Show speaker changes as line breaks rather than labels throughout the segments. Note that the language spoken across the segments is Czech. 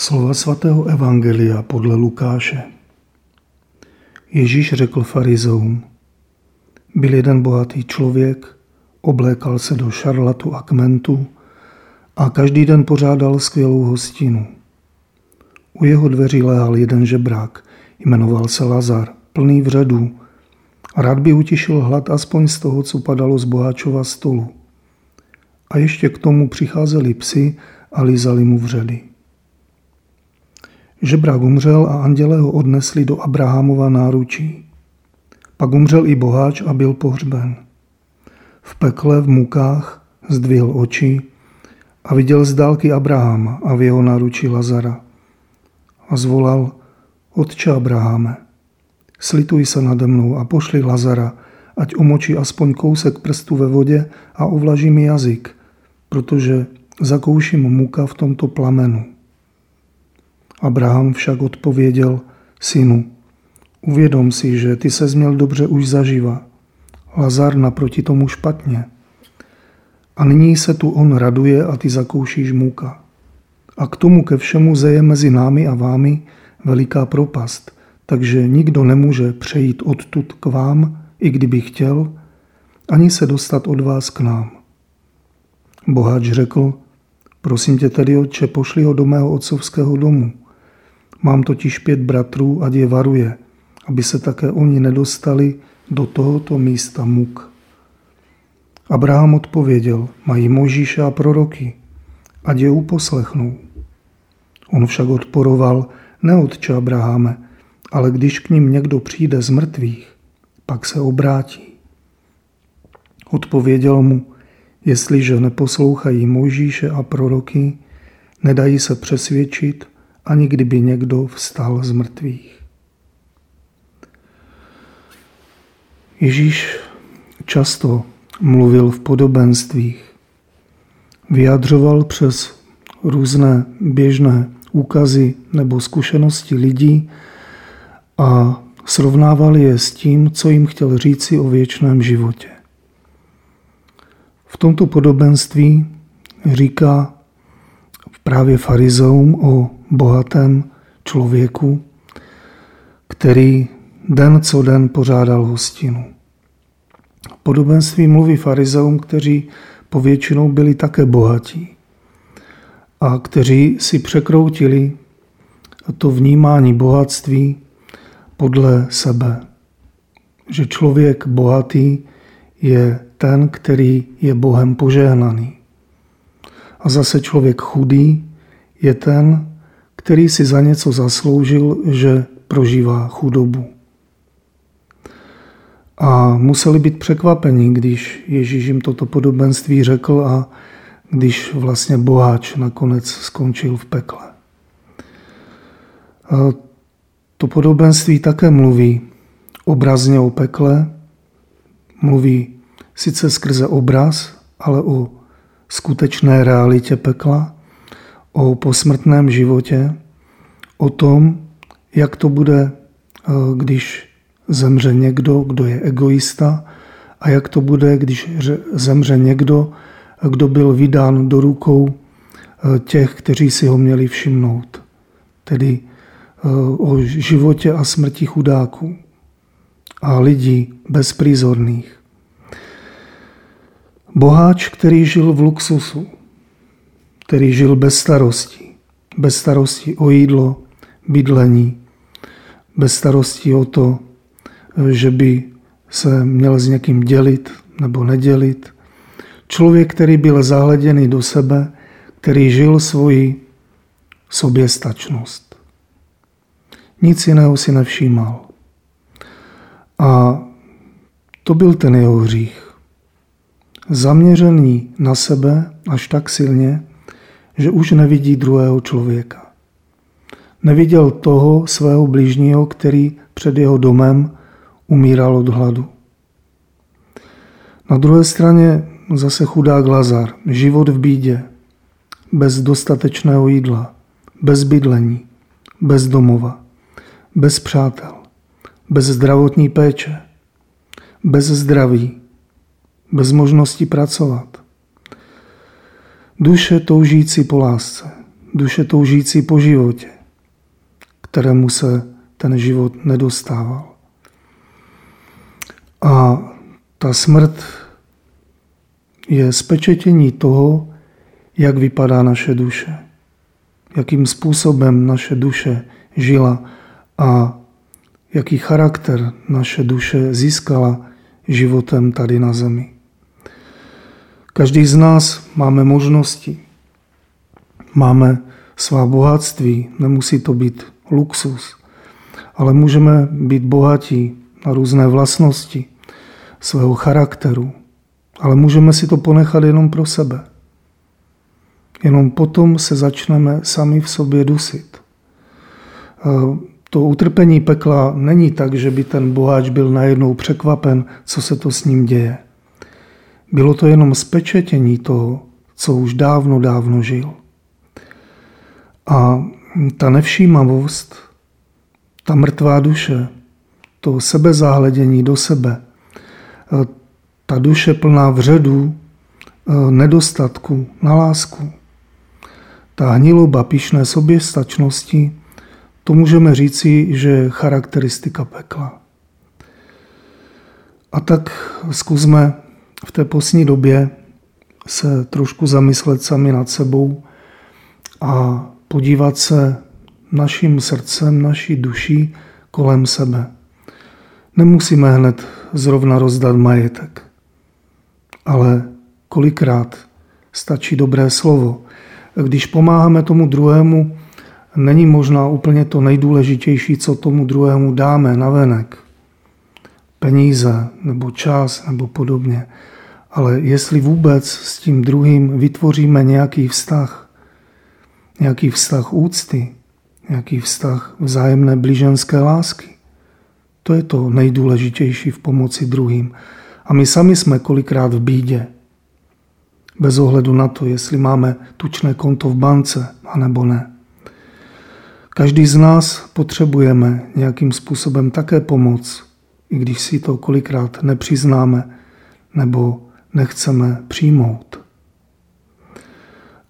Slova svatého Evangelia podle Lukáše. Ježíš řekl farizeům, byl jeden bohatý člověk, oblékal se do šarlatu a kmentu a každý den pořádal skvělou hostinu. U jeho dveří léhal jeden žebrák, jmenoval se Lazar, plný vředů. Rád by utišil hlad aspoň z toho, co padalo z boháčova stolu. A ještě k tomu přicházeli psy a lízali mu vředy. Žebrák umřel a anděle ho odnesli do Abrahamova náručí. Pak umřel i boháč a byl pohřben. V pekle v mukách zdvihl oči a viděl z dálky Abrahama a v jeho náručí Lazara. A zvolal, Otče Abrahame, slituj se nade mnou a pošli Lazara, ať omočí aspoň kousek prstu ve vodě a ovlaží mi jazyk, protože zakouším muka v tomto plamenu. Abraham však odpověděl, synu, uvědom si, že ty se měl dobře už zaživa. Lazar naproti tomu špatně. A nyní se tu on raduje a ty zakoušíš muka. A k tomu ke všemu zeje mezi námi a vámi veliká propast, takže nikdo nemůže přejít odtud k vám, i kdyby chtěl, ani se dostat od vás k nám. Boháč řekl, prosím tě tedy, otče, pošli ho do mého otcovského domu, Mám totiž pět bratrů, ať je varuje, aby se také oni nedostali do tohoto místa muk. Abraham odpověděl, mají Možíše a proroky, ať je uposlechnou. On však odporoval, ne otče Abraháme, ale když k ním někdo přijde z mrtvých, pak se obrátí. Odpověděl mu, jestliže neposlouchají Mojžíše a proroky, nedají se přesvědčit, ani kdyby někdo vstal z mrtvých. Ježíš často mluvil v podobenstvích, vyjadřoval přes různé běžné úkazy nebo zkušenosti lidí a srovnával je s tím, co jim chtěl říci o věčném životě. V tomto podobenství říká právě farizeum o bohatém člověku, který den co den pořádal hostinu. Podobenství mluví farizeum, kteří povětšinou byli také bohatí a kteří si překroutili to vnímání bohatství podle sebe. Že člověk bohatý je ten, který je Bohem požehnaný. A zase člověk chudý je ten, který si za něco zasloužil, že prožívá chudobu. A museli být překvapeni, když Ježíš jim toto podobenství řekl a když vlastně boháč nakonec skončil v pekle. A to podobenství také mluví obrazně o pekle, mluví sice skrze obraz, ale o skutečné realitě pekla o posmrtném životě, o tom, jak to bude, eh, když zemře někdo, kdo je egoista, a jak to bude, když zemře někdo, kdo byl vydán do rukou eh, těch, kteří si ho měli všimnout. Tedy eh, o životě a smrti chudáků a lidí bezprizorných. Boháč, který žil v luxusu, který žil bez starosti. Bez starosti o jídlo, bydlení, bez starosti o to, že by se měl s někým dělit nebo nedělit. Člověk, který byl zahleděný do sebe, který žil svoji soběstačnost. Nic jiného si nevšímal. A to byl ten jeho hřích. Zaměřený na sebe až tak silně, že už nevidí druhého člověka. Neviděl toho svého blížního, který před jeho domem umíral od hladu. Na druhé straně zase chudák Lazar, život v bídě, bez dostatečného jídla, bez bydlení, bez domova, bez přátel, bez zdravotní péče, bez zdraví, bez možnosti pracovat, Duše toužící po lásce, duše toužící po životě, kterému se ten život nedostával. A ta smrt je spečetění toho, jak vypadá naše duše, jakým způsobem naše duše žila a jaký charakter naše duše získala životem tady na zemi. Každý z nás máme možnosti, máme svá bohatství, nemusí to být luxus, ale můžeme být bohatí na různé vlastnosti svého charakteru, ale můžeme si to ponechat jenom pro sebe. Jenom potom se začneme sami v sobě dusit. To utrpení pekla není tak, že by ten boháč byl najednou překvapen, co se to s ním děje. Bylo to jenom spečetění toho, co už dávno, dávno žil. A ta nevšímavost, ta mrtvá duše, to sebezáhledění do sebe, ta duše plná vředů, nedostatku na lásku, ta hniloba pišné soběstačnosti, to můžeme říci, že je charakteristika pekla. A tak zkusme v té posní době se trošku zamyslet sami nad sebou a podívat se naším srdcem, naší duší kolem sebe. Nemusíme hned zrovna rozdat majetek, ale kolikrát stačí dobré slovo. Když pomáháme tomu druhému, není možná úplně to nejdůležitější, co tomu druhému dáme na venek. Peníze nebo čas nebo podobně. Ale jestli vůbec s tím druhým vytvoříme nějaký vztah, nějaký vztah úcty, nějaký vztah vzájemné blíženské lásky, to je to nejdůležitější v pomoci druhým. A my sami jsme kolikrát v bídě. Bez ohledu na to, jestli máme tučné konto v bance, anebo ne. Každý z nás potřebujeme nějakým způsobem také pomoc, i když si to kolikrát nepřiznáme nebo nechceme přijmout.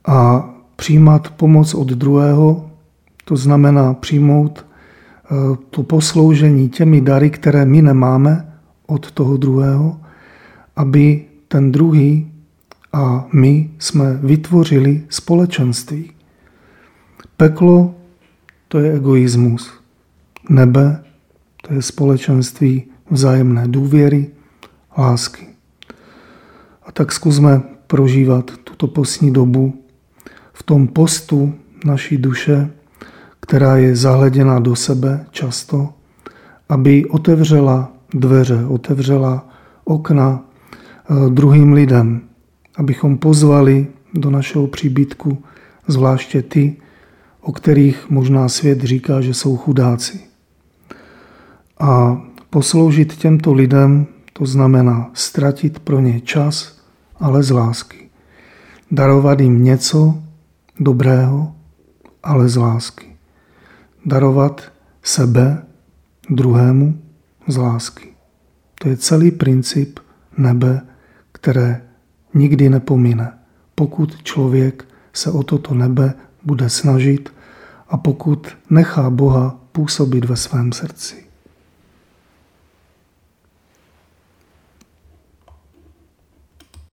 A přijímat pomoc od druhého, to znamená přijmout eh, to posloužení těmi dary, které my nemáme od toho druhého, aby ten druhý a my jsme vytvořili společenství. Peklo to je egoismus. Nebe to je společenství vzájemné důvěry, lásky. A tak zkusme prožívat tuto postní dobu v tom postu naší duše, která je zahleděna do sebe často, aby otevřela dveře, otevřela okna eh, druhým lidem, abychom pozvali do našeho příbytku zvláště ty, o kterých možná svět říká, že jsou chudáci. A posloužit těmto lidem, to znamená ztratit pro ně čas, ale z lásky. Darovat jim něco dobrého, ale z lásky. Darovat sebe druhému z lásky. To je celý princip nebe, které nikdy nepomine, pokud člověk se o toto nebe bude snažit a pokud nechá Boha působit ve svém srdci.